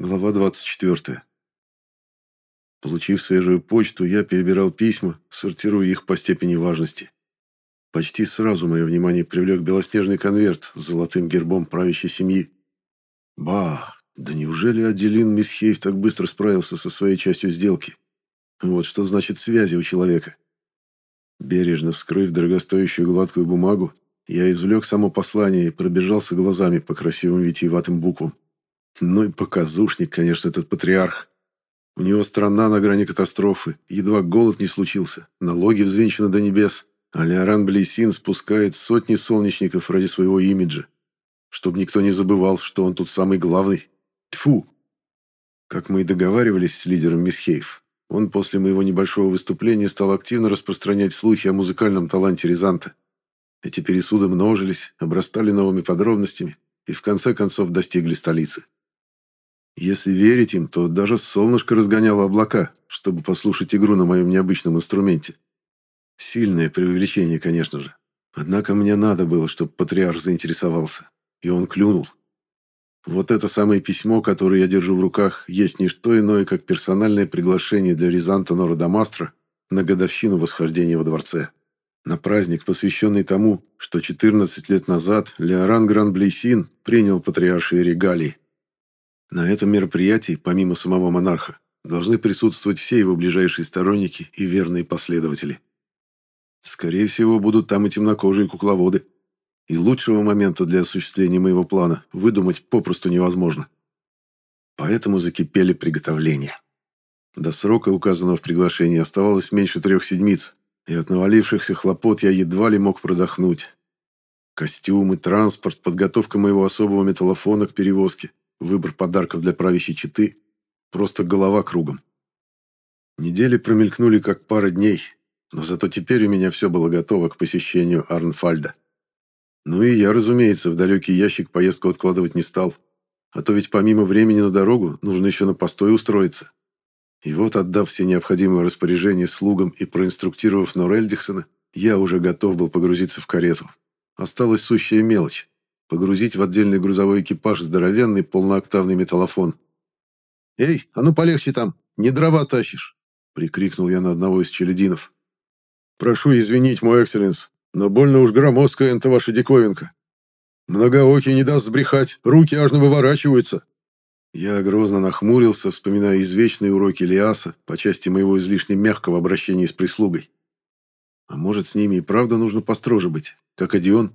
Глава 24. Получив свежую почту, я перебирал письма, сортируя их по степени важности. Почти сразу мое внимание привлек белоснежный конверт с золотым гербом правящей семьи. Ба, да неужели Аделин Мисхеев так быстро справился со своей частью сделки? Вот что значит связи у человека. Бережно вскрыв дорогостоящую гладкую бумагу, я извлек само послание и пробежался глазами по красивым витиеватым буквам. Ну и показушник, конечно, этот патриарх. У него страна на грани катастрофы, едва голод не случился, налоги взвинчены до небес, а Леоран Блейсин спускает сотни солнечников ради своего имиджа. Чтобы никто не забывал, что он тут самый главный. Тфу. Как мы и договаривались с лидером Мисхеев, он после моего небольшого выступления стал активно распространять слухи о музыкальном таланте Рязанта. Эти пересуды множились, обрастали новыми подробностями и в конце концов достигли столицы. Если верить им, то даже солнышко разгоняло облака, чтобы послушать игру на моем необычном инструменте. Сильное преувеличение, конечно же. Однако мне надо было, чтобы патриарх заинтересовался. И он клюнул. Вот это самое письмо, которое я держу в руках, есть не что иное, как персональное приглашение для Рязанта Нора Дамастра на годовщину восхождения во дворце. На праздник, посвященный тому, что 14 лет назад Леоран Гран-Блейсин принял патриаршие регалии. На этом мероприятии, помимо самого монарха, должны присутствовать все его ближайшие сторонники и верные последователи. Скорее всего, будут там и темнокожие кукловоды. И лучшего момента для осуществления моего плана выдумать попросту невозможно. Поэтому закипели приготовления. До срока, указанного в приглашении, оставалось меньше трех седмиц, и от навалившихся хлопот я едва ли мог продохнуть. Костюмы, транспорт, подготовка моего особого металлофона к перевозке, Выбор подарков для правящей четы. Просто голова кругом. Недели промелькнули как пара дней, но зато теперь у меня все было готово к посещению Арнфальда. Ну и я, разумеется, в далекий ящик поездку откладывать не стал. А то ведь помимо времени на дорогу нужно еще на постой устроиться. И вот, отдав все необходимые распоряжения слугам и проинструктировав Норельдихсона, я уже готов был погрузиться в карету. Осталась сущая мелочь погрузить в отдельный грузовой экипаж здоровенный полнооктавный металлофон. «Эй, а ну полегче там, не дрова тащишь!» — прикрикнул я на одного из челядинов. «Прошу извинить, мой экселленс, но больно уж громоздкая эта ваша диковинка. Многоокий не даст сбрехать, руки аж выворачиваются». Я грозно нахмурился, вспоминая извечные уроки Лиаса по части моего излишне мягкого обращения с прислугой. А может, с ними и правда нужно построже быть, как Одион?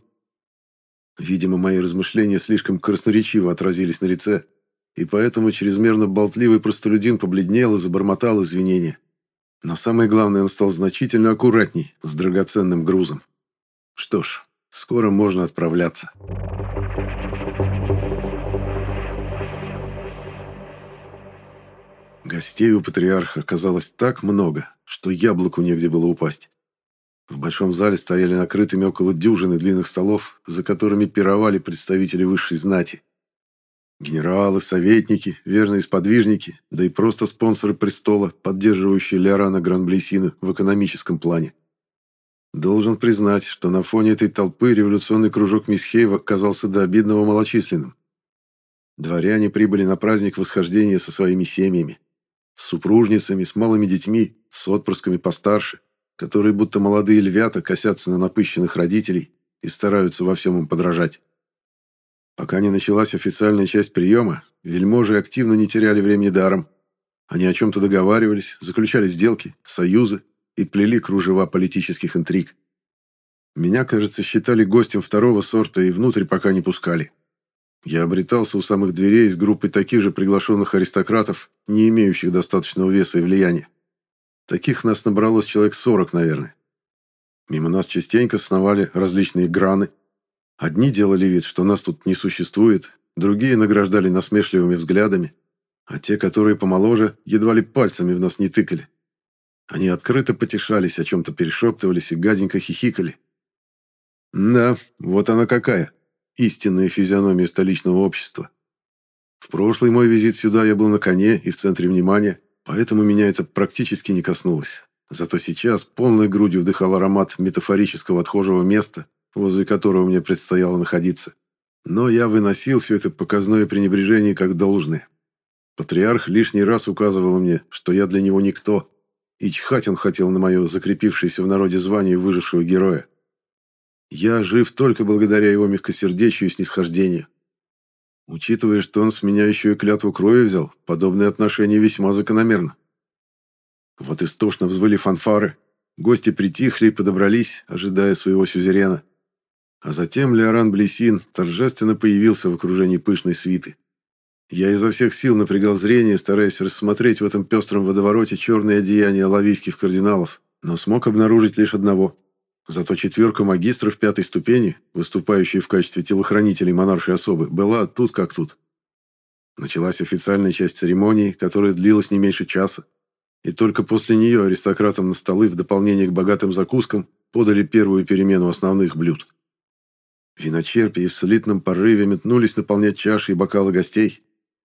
Видимо, мои размышления слишком красноречиво отразились на лице, и поэтому чрезмерно болтливый простолюдин побледнел и забормотал извинения. Но самое главное, он стал значительно аккуратней с драгоценным грузом. Что ж, скоро можно отправляться. Гостей у патриарха оказалось так много, что яблоку негде было упасть. В большом зале стояли накрытыми около дюжины длинных столов, за которыми пировали представители высшей знати. Генералы, советники, верные сподвижники, да и просто спонсоры престола, поддерживающие Леорана Гранблесина в экономическом плане. Должен признать, что на фоне этой толпы революционный кружок Мисхеева казался до обидного малочисленным. Дворяне прибыли на праздник восхождения со своими семьями. С супружницами, с малыми детьми, с отпрысками постарше которые будто молодые львята косятся на напыщенных родителей и стараются во всем им подражать. Пока не началась официальная часть приема, вельможи активно не теряли времени даром. Они о чем-то договаривались, заключали сделки, союзы и плели кружева политических интриг. Меня, кажется, считали гостем второго сорта и внутрь пока не пускали. Я обретался у самых дверей с группой таких же приглашенных аристократов, не имеющих достаточного веса и влияния. Таких нас набралось человек сорок, наверное. Мимо нас частенько сновали различные граны. Одни делали вид, что нас тут не существует, другие награждали насмешливыми взглядами, а те, которые помоложе, едва ли пальцами в нас не тыкали. Они открыто потешались, о чем-то перешептывались и гаденько хихикали. Да, вот она какая, истинная физиономия столичного общества. В прошлый мой визит сюда я был на коне и в центре внимания, Поэтому меня это практически не коснулось. Зато сейчас полной грудью вдыхал аромат метафорического отхожего места, возле которого мне предстояло находиться. Но я выносил все это показное пренебрежение как должное. Патриарх лишний раз указывал мне, что я для него никто, и чхать он хотел на мое закрепившееся в народе звание выжившего героя. Я жив только благодаря его мягкосердечию и снисхождению. Учитывая, что он с меня еще и клятву крови взял, подобное отношение весьма закономерно. Вот истошно взвыли фанфары, гости притихли и подобрались, ожидая своего сюзерена. А затем Леоран Блесин торжественно появился в окружении пышной свиты. Я изо всех сил напрягал зрение, стараясь рассмотреть в этом пестром водовороте черные одеяния лавийских кардиналов, но смог обнаружить лишь одного. Зато четверка магистров пятой ступени, выступающие в качестве телохранителей монаршей особы, была тут как тут. Началась официальная часть церемонии, которая длилась не меньше часа. И только после нее аристократам на столы в дополнение к богатым закускам подали первую перемену основных блюд. Виночерпи в слитном порыве метнулись наполнять чаши и бокалы гостей,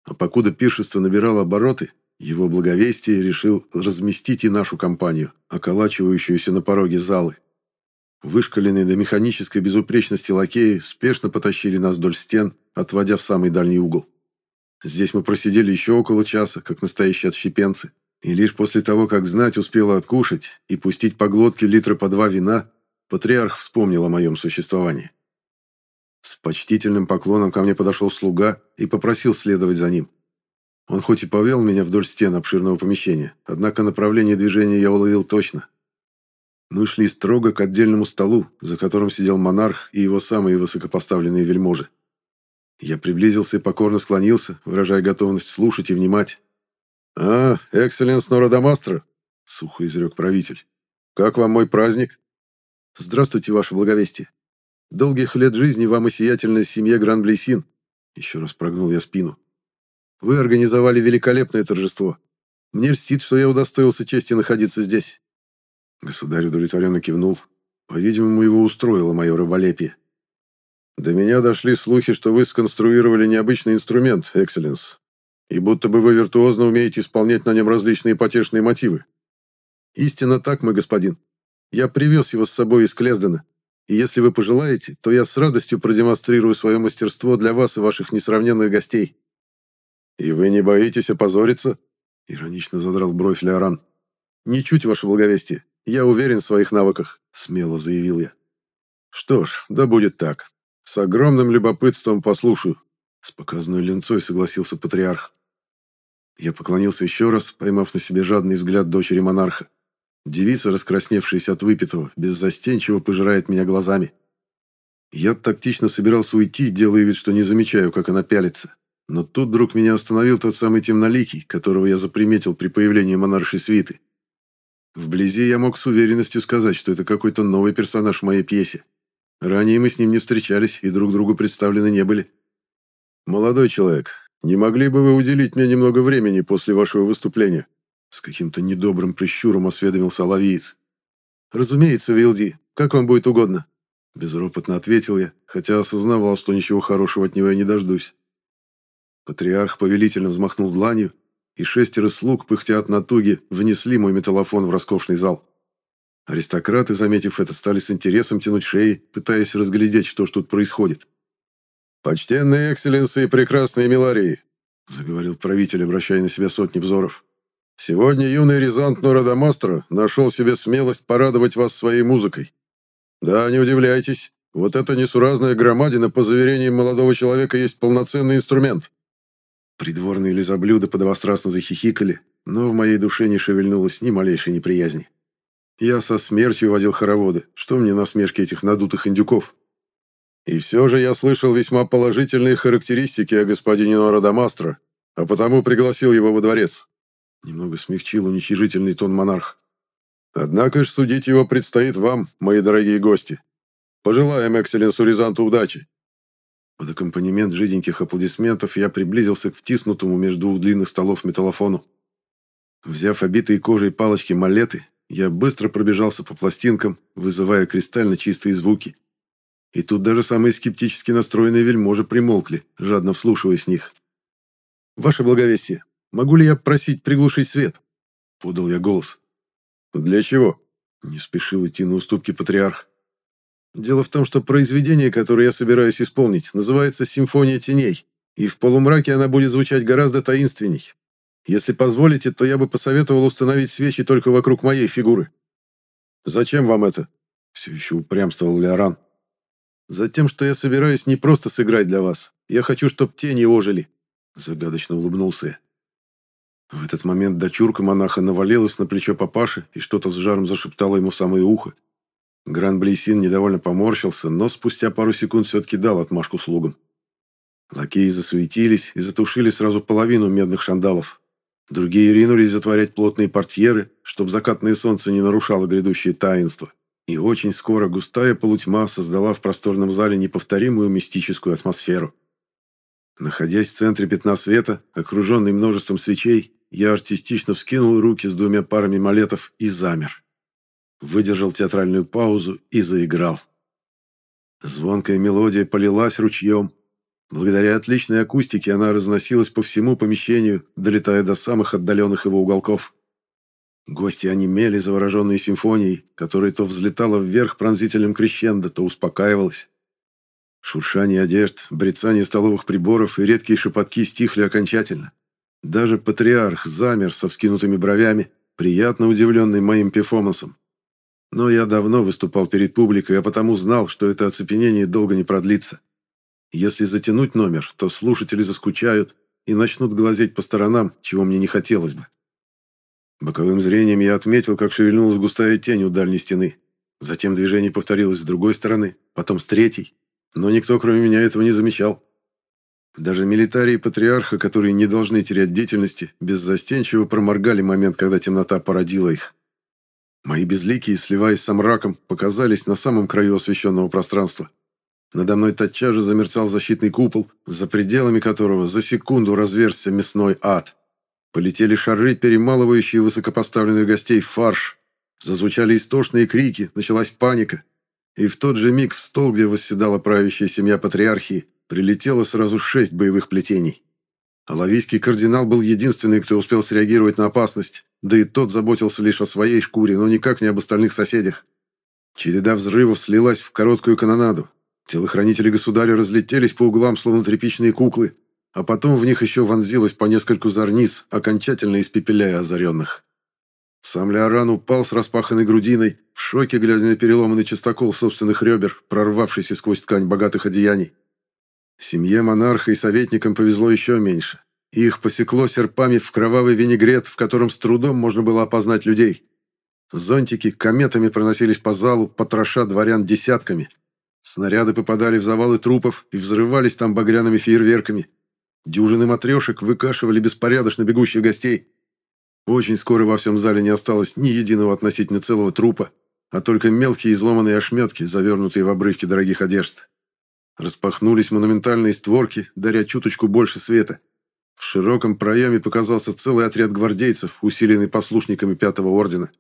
а покуда пиршество набирало обороты, его благовестие решил разместить и нашу компанию, околачивающуюся на пороге залы. Вышкаленные до механической безупречности лакеи спешно потащили нас вдоль стен, отводя в самый дальний угол. Здесь мы просидели еще около часа, как настоящие отщепенцы, и лишь после того, как знать успела откушать и пустить по глотке литра по два вина, патриарх вспомнил о моем существовании. С почтительным поклоном ко мне подошел слуга и попросил следовать за ним. Он хоть и повел меня вдоль стен обширного помещения, однако направление движения я уловил точно. Мы шли строго к отдельному столу, за которым сидел монарх и его самые высокопоставленные вельможи. Я приблизился и покорно склонился, выражая готовность слушать и внимать. «А, экселленс Нородомастро», — сухо изрек правитель. «Как вам мой праздник?» «Здравствуйте, ваше благовестие. Долгих лет жизни вам и сиятельная семья Гран-Блесин. Еще раз прогнул я спину. Вы организовали великолепное торжество. Мне льстит, что я удостоился чести находиться здесь. Государь удовлетворенно кивнул. По-видимому, его устроило мое рыболепие. До меня дошли слухи, что вы сконструировали необычный инструмент, Экселленс, и будто бы вы виртуозно умеете исполнять на нем различные потешные мотивы. Истинно так, мой господин. Я привез его с собой из Клездена. И если вы пожелаете, то я с радостью продемонстрирую свое мастерство для вас и ваших несравненных гостей». «И вы не боитесь опозориться?» — иронично задрал бровь Леоран. «Ничуть, ваше благовестие. Я уверен в своих навыках», — смело заявил я. «Что ж, да будет так. С огромным любопытством послушаю», — с показной ленцой согласился патриарх. Я поклонился еще раз, поймав на себе жадный взгляд дочери монарха. Девица, раскрасневшаяся от выпитого, беззастенчиво пожирает меня глазами. Я тактично собирался уйти, делая вид, что не замечаю, как она пялится. Но тут вдруг меня остановил тот самый темноликий, которого я заприметил при появлении монаршей свиты. Вблизи я мог с уверенностью сказать, что это какой-то новый персонаж в моей пьесе. Ранее мы с ним не встречались и друг другу представлены не были. «Молодой человек, не могли бы вы уделить мне немного времени после вашего выступления?» С каким-то недобрым прищуром осведомился лавиец. «Разумеется, Вилди, как вам будет угодно». Безропотно ответил я, хотя осознавал, что ничего хорошего от него я не дождусь. Патриарх повелительно взмахнул дланью, и шестеро слуг, пыхтя от натуги, внесли мой металлофон в роскошный зал. Аристократы, заметив это, стали с интересом тянуть шеи, пытаясь разглядеть, что ж тут происходит. «Почтенные экселленсы и прекрасные миларии», — заговорил правитель, обращая на себя сотни взоров. Сегодня юный Рязант Норадамастро нашел себе смелость порадовать вас своей музыкой. Да, не удивляйтесь, вот эта несуразная громадина, по заверениям молодого человека, есть полноценный инструмент. Придворные лизоблюда подовострастно захихикали, но в моей душе не шевельнулось ни малейшей неприязни. Я со смертью водил хороводы, что мне насмешки этих надутых индюков. И все же я слышал весьма положительные характеристики о господине Норадамастро, а потому пригласил его во дворец. Немного смягчил уничижительный тон монарх. Однако ж судить его предстоит вам, мои дорогие гости. Пожелаем экселленсу Рязанту удачи. Под аккомпанемент жиденьких аплодисментов я приблизился к втиснутому между двух длинных столов металлофону. Взяв обитые кожей палочки малеты, я быстро пробежался по пластинкам, вызывая кристально чистые звуки. И тут даже самые скептически настроенные вельможи примолкли, жадно вслушиваясь в них. «Ваше благовестие, Могу ли я просить приглушить свет?» Подал я голос. «Для чего?» Не спешил идти на уступки патриарх. «Дело в том, что произведение, которое я собираюсь исполнить, называется «Симфония теней», И в полумраке она будет звучать гораздо таинственней. Если позволите, то я бы посоветовал установить свечи только вокруг моей фигуры. Зачем вам это? Все еще упрямствовал Леоран. Затем, что я собираюсь не просто сыграть для вас. Я хочу, чтобы тени ожили. Загадочно улыбнулся я. В этот момент дочурка монаха навалилась на плечо папаши и что-то с жаром зашептала ему в самое ухо. Гран-Блейсин недовольно поморщился, но спустя пару секунд все-таки дал отмашку слугам. Лакеи засуетились и затушили сразу половину медных шандалов. Другие ринулись затворять плотные портьеры, чтобы закатное солнце не нарушало грядущее таинство. И очень скоро густая полутьма создала в просторном зале неповторимую мистическую атмосферу. Находясь в центре пятна света, окруженный множеством свечей, я артистично вскинул руки с двумя парами малетов и замер. Выдержал театральную паузу и заиграл. Звонкая мелодия полилась ручьем, Благодаря отличной акустике она разносилась по всему помещению, долетая до самых отдаленных его уголков. Гости онемели, завороженные симфонией, которая то взлетала вверх пронзительным крещендо, то успокаивалась. Шуршание одежд, брецание столовых приборов и редкие шепотки стихли окончательно. Даже патриарх замер со вскинутыми бровями, приятно удивленный моим перформансом. Но я давно выступал перед публикой, а потому знал, что это оцепенение долго не продлится. Если затянуть номер, то слушатели заскучают и начнут глазеть по сторонам, чего мне не хотелось бы. Боковым зрением я отметил, как шевельнулась густая тень у дальней стены. Затем движение повторилось с другой стороны, потом с третьей. Но никто, кроме меня, этого не замечал. Даже милитарии патриарха, которые не должны терять бдительности, беззастенчиво проморгали момент, когда темнота породила их. Мои безликие, сливаясь с мраком, показались на самом краю освещенного пространства. Надо мной тотчас же замерцал защитный купол, за пределами которого за секунду разверзся мясной ад. Полетели шары, перемалывающие высокопоставленных гостей фарш. Зазвучали истошные крики, началась паника. И в тот же миг в стол, где восседала правящая семья патриархии, прилетело сразу шесть боевых плетений. Алавийский кардинал был единственный, кто успел среагировать на опасность, да и тот заботился лишь о своей шкуре, но никак не об остальных соседях. Череда взрывов слилась в короткую канонаду. Телохранители государя разлетелись по углам, словно тряпичные куклы, а потом в них еще вонзилось по нескольку зорниц, окончательно испепеляя озаренных. Сам Леоран упал с распаханной грудиной, в шоке глядя на переломанный частокол собственных ребер, прорвавшийся сквозь ткань богатых одеяний. Семье монарха и советникам повезло еще меньше. Их посекло серпами в кровавый винегрет, в котором с трудом можно было опознать людей. Зонтики кометами проносились по залу, потроша дворян десятками – Снаряды попадали в завалы трупов и взрывались там багряными фейерверками. Дюжины матрешек выкашивали беспорядочно бегущих гостей. Очень скоро во всем зале не осталось ни единого относительно целого трупа, а только мелкие изломанные ошметки, завернутые в обрывки дорогих одежд. Распахнулись монументальные створки, даря чуточку больше света. В широком проеме показался целый отряд гвардейцев, усиленный послушниками Пятого Ордена.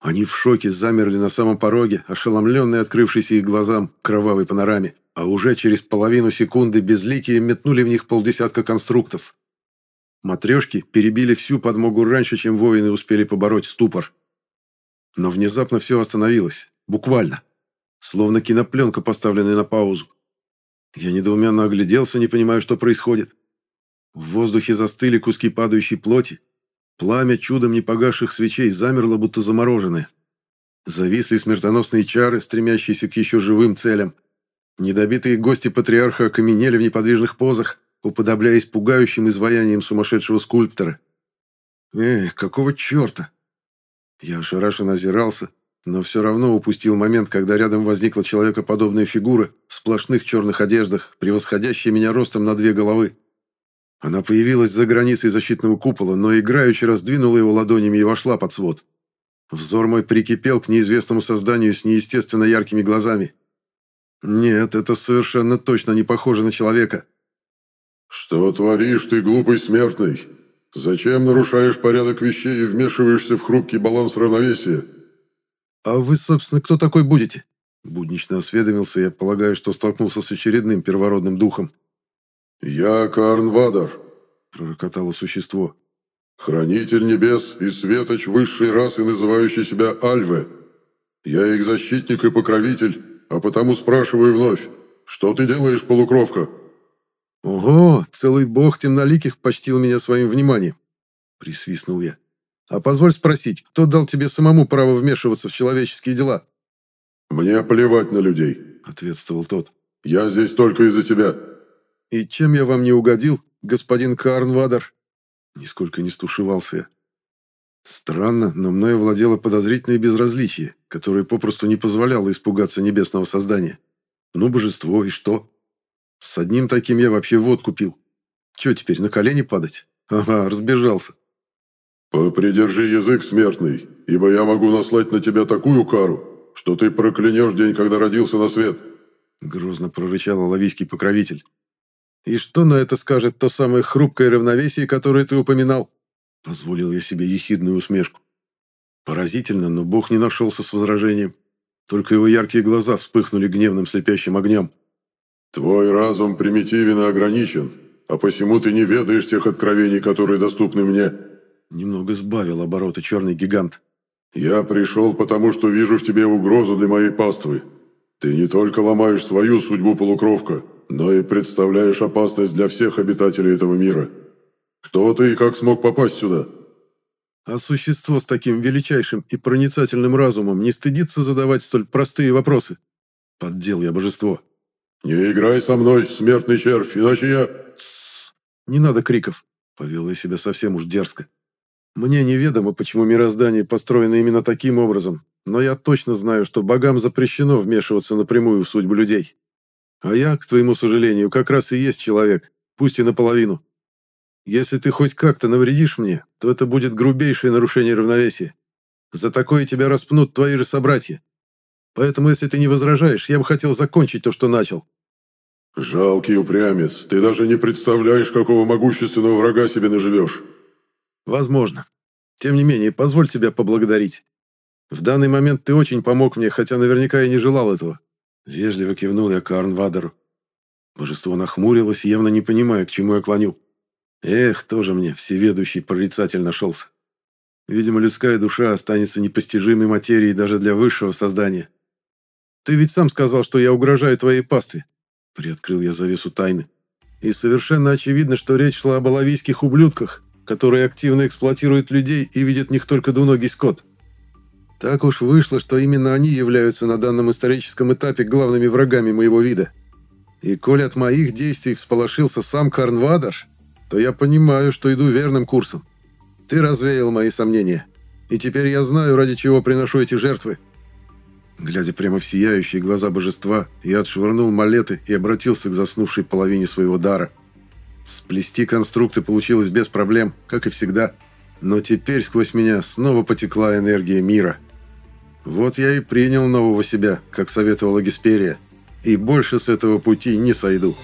Они в шоке замерли на самом пороге, ошеломленные открывшейся их глазам кровавой панораме, а уже через половину секунды безликие метнули в них полдесятка конструктов. Матрешки перебили всю подмогу раньше, чем воины успели побороть ступор. Но внезапно все остановилось. Буквально. Словно кинопленка, поставленная на паузу. Я недоуменно огляделся, не понимая, что происходит. В воздухе застыли куски падающей плоти, Пламя чудом не погасших свечей замерло, будто замороженное. Зависли смертоносные чары, стремящиеся к еще живым целям. Недобитые гости патриарха окаменели в неподвижных позах, уподобляясь пугающим изваяниям сумасшедшего скульптора. Эх, какого черта? Я ошарашенно озирался, но все равно упустил момент, когда рядом возникла человекоподобная фигура в сплошных черных одеждах, превосходящая меня ростом на две головы. Она появилась за границей защитного купола, но играючи раздвинула его ладонями и вошла под свод. Взор мой прикипел к неизвестному созданию с неестественно яркими глазами. Нет, это совершенно точно не похоже на человека. «Что творишь ты, глупый смертный? Зачем нарушаешь порядок вещей и вмешиваешься в хрупкий баланс равновесия?» «А вы, собственно, кто такой будете?» Буднично осведомился я, полагая, что столкнулся с очередным первородным духом. «Я Карнвадар», — пророкотало существо. «Хранитель небес и светоч высшей расы, называющий себя Альве. Я их защитник и покровитель, а потому спрашиваю вновь, что ты делаешь, полукровка?» «Ого, целый бог темноликих почтил меня своим вниманием!» — присвистнул я. «А позволь спросить, кто дал тебе самому право вмешиваться в человеческие дела?» «Мне плевать на людей», — ответствовал тот. «Я здесь только из-за тебя». «И чем я вам не угодил, господин Карнвадер?» Нисколько не стушевался я. Странно, но мною владело подозрительное безразличие, которое попросту не позволяло испугаться небесного создания. Ну, божество, и что? С одним таким я вообще водку пил. Че теперь, на колени падать? Ага, разбежался. «Попридержи язык, смертный, ибо я могу наслать на тебя такую кару, что ты проклянешь день, когда родился на свет», — грозно прорычал лавийский покровитель. «И что на это скажет то самое хрупкое равновесие, которое ты упоминал?» Позволил я себе ехидную усмешку. Поразительно, но Бог не нашелся с возражением. Только его яркие глаза вспыхнули гневным слепящим огнем. «Твой разум примитивен и ограничен, а посему ты не ведаешь тех откровений, которые доступны мне». Немного сбавил обороты черный гигант. «Я пришел, потому что вижу в тебе угрозу для моей паствы. Ты не только ломаешь свою судьбу, полукровка, но и представляешь опасность для всех обитателей этого мира. Кто ты и как смог попасть сюда?» А существо с таким величайшим и проницательным разумом не стыдится задавать столь простые вопросы? Поддел я божество. «Не играй со мной, смертный червь, иначе я...» Тссс! Не надо криков. Повел я себя совсем уж дерзко. Мне неведомо, почему мироздание построено именно таким образом, но я точно знаю, что богам запрещено вмешиваться напрямую в судьбу людей. А я, к твоему сожалению, как раз и есть человек, пусть и наполовину. Если ты хоть как-то навредишь мне, то это будет грубейшее нарушение равновесия. За такое тебя распнут твои же собратья. Поэтому, если ты не возражаешь, я бы хотел закончить то, что начал». «Жалкий упрямец, ты даже не представляешь, какого могущественного врага себе наживешь». «Возможно. Тем не менее, позволь тебя поблагодарить. В данный момент ты очень помог мне, хотя наверняка и не желал этого». Вежливо кивнул я Карнвадеру. Божество нахмурилось, явно не понимая, к чему я клоню. Эх, тоже мне всеведущий прорицатель нашелся. Видимо, людская душа останется непостижимой материей даже для высшего создания. «Ты ведь сам сказал, что я угрожаю твоей пастве», — приоткрыл я завесу тайны. «И совершенно очевидно, что речь шла об алавийских ублюдках, которые активно эксплуатируют людей и видят в них только двуногий скот. Так уж вышло, что именно они являются на данном историческом этапе главными врагами моего вида. И коль от моих действий всполошился сам Карнвадаш, то я понимаю, что иду верным курсом. Ты развеял мои сомнения. И теперь я знаю, ради чего приношу эти жертвы». Глядя прямо в сияющие глаза божества, я отшвырнул малеты и обратился к заснувшей половине своего дара. Сплести конструкты получилось без проблем, как и всегда. Но теперь сквозь меня снова потекла энергия мира. Вот я и принял нового себя, как советовала Гесперия, и больше с этого пути не сойду».